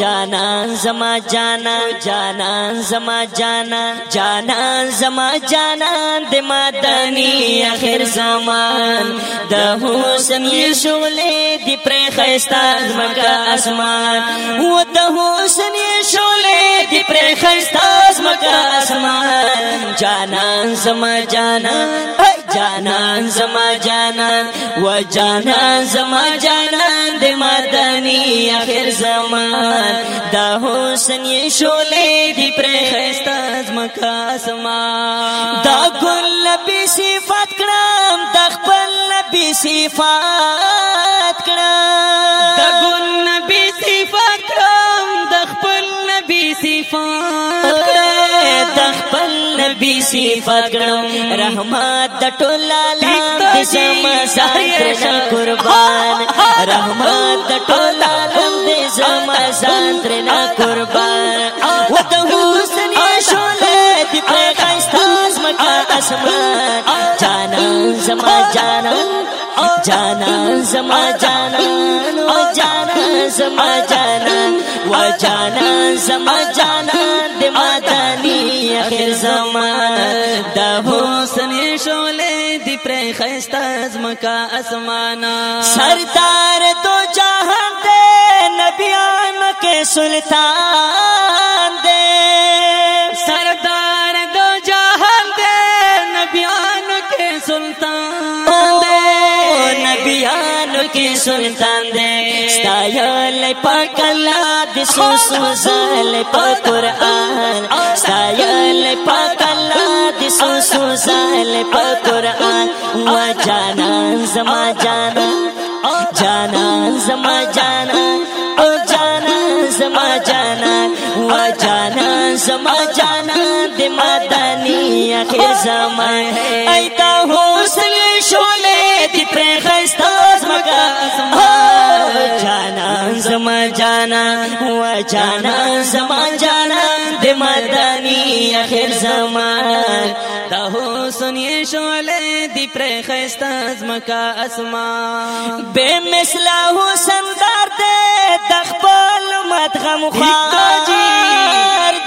جانان زما جانا جانان زما جانا جانان زما جانان د مدني اخر زمان د حسن شولې دی پر خيستا زمکا اسمان و د حسن شولې دی پر خيستا زمکا اسمان جانان زما جانا جانان زما و جانا زما جانا د مدني اخر زمان دا حسن یې شولې دی پر خستا زما کا اسمان دا ګل به صفات کړم د خپل به صفات کړم دا ګل به صفات کړم د خپل نبي صفات نبی صفات غنم رحمت د ټول عالم سم ساتره قربان رحمت د ټول عالم سم ساتره قربان او د حسین شوله دی پر خاستاز مکا اسمان جانان زما جانان جانان زما جانان او جانان زما جانان و جانان زما جانان د مدني اخر زمان دا حسن شولے دی پر دیپرے خستم کا اسمانا سردار تو جہاں دے نبیان کے سلطان دے سردار تو جہاں دے نبیان کے سلطان دے بیان کی سلطان دے سائل پاکل پاتور سا لاکل سو سال په قران و جانان زما جانا جانان زما جانا او جانان زما جانا و جانان زما جانا د مدني اخر زمان ايته حسن شولې دې پر خستاز مګه جانا زما جانا و جانا زما جانا د مدني اخر زمان دا حسن یې شولې دی پر خستا زمکا اسمان بے مثل حسن دار دې تخپل مت غم خار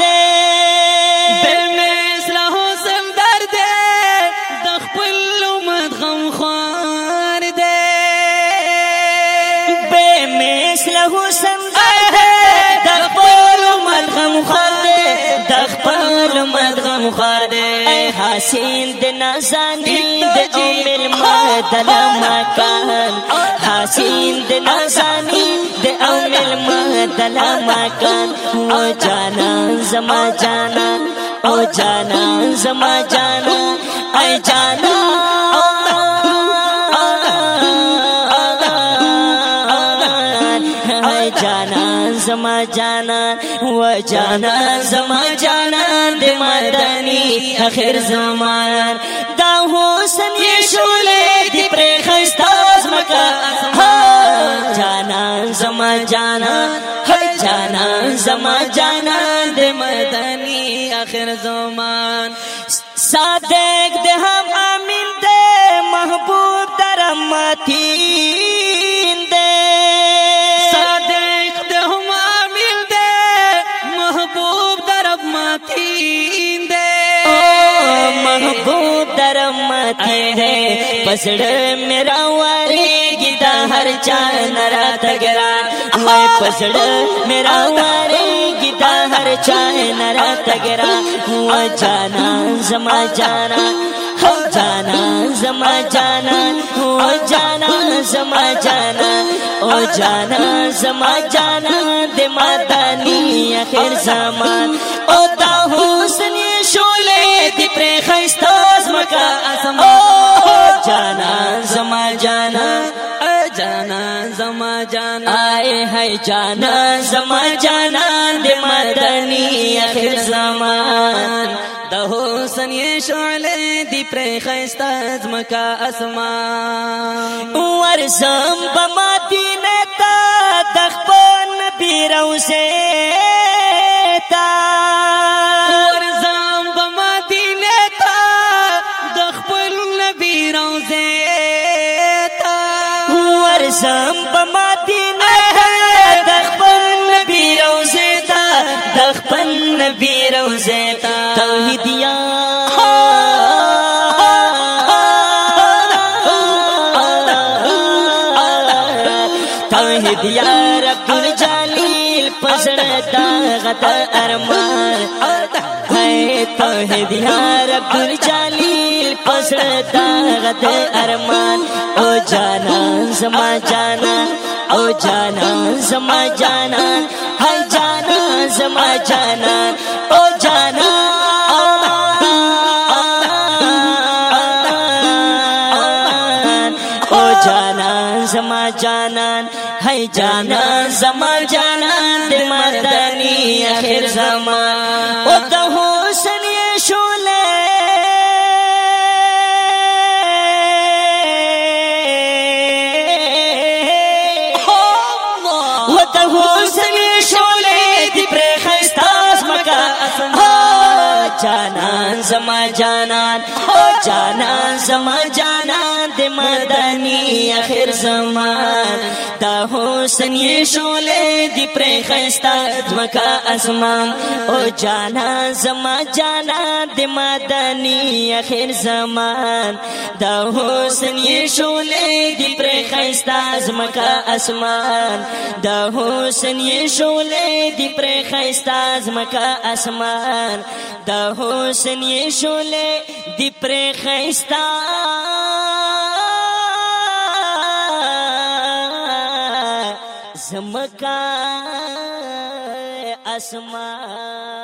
دې حسین د نازنین د عمر مدلما کان حسین د نازنین د عمر مدلما کان او جانا زما جانا او جانا زما جانا ای جانا زما جانا و جانا زما جانا د مدني اخر زمان دا حسن یې شولې دی پر خستا زمکا ها جانا زما جانا هي جانا زما جانا د مدني اخر زمان صادق د هم महबूब दरमत है पसड़ मेरा वारे गीता हर चांद रात गरा मैं पसड़ मेरा वारे गीता हर चांद रात तगरा हुआ जाना जमा जाना हो जाना जमा जाना हुआ जाना जमा जाना ओ जाना जमा जाना दे मादानी आखिर सामान ओ کا اسما جانا زما جانا جانا زما جانا آئے ہے جانا زما جانا دے مدنی اخر زمان د حسن یې شعلې دی پرې خسته ځمکا اسمان ورسم په ماتینه تا د خپل نبی روزه قسم په مدینه د خپل نبی روزه تا د خپل نبی روزه تا توحید یا توحید یا رب الجلیل پسړه دا غته ارمان توحید یا رب الجلیل پسړه دغه د ارمان او جانا زما جانا او جانا زما جانا هاي جانا زما جانا او جانا زما جانان هاي جانا زما جانان د مدني اخر زمان سمې شولې دی پر خستاس مکا جانان زما جانان او جانان زما جانان د مدني اخر زمان دا حسن یې شولې دی پرې خستا ځمکا اسمان او جانا زما جانا د مدني اخر زمان دا حسن یې شولې دی پرې خستا ځمکا اسمان دا حسن یې شولې دی پرې خستا ځمکا اسمان دا حسن یې شولې دی پرې خستا زمکا اسمان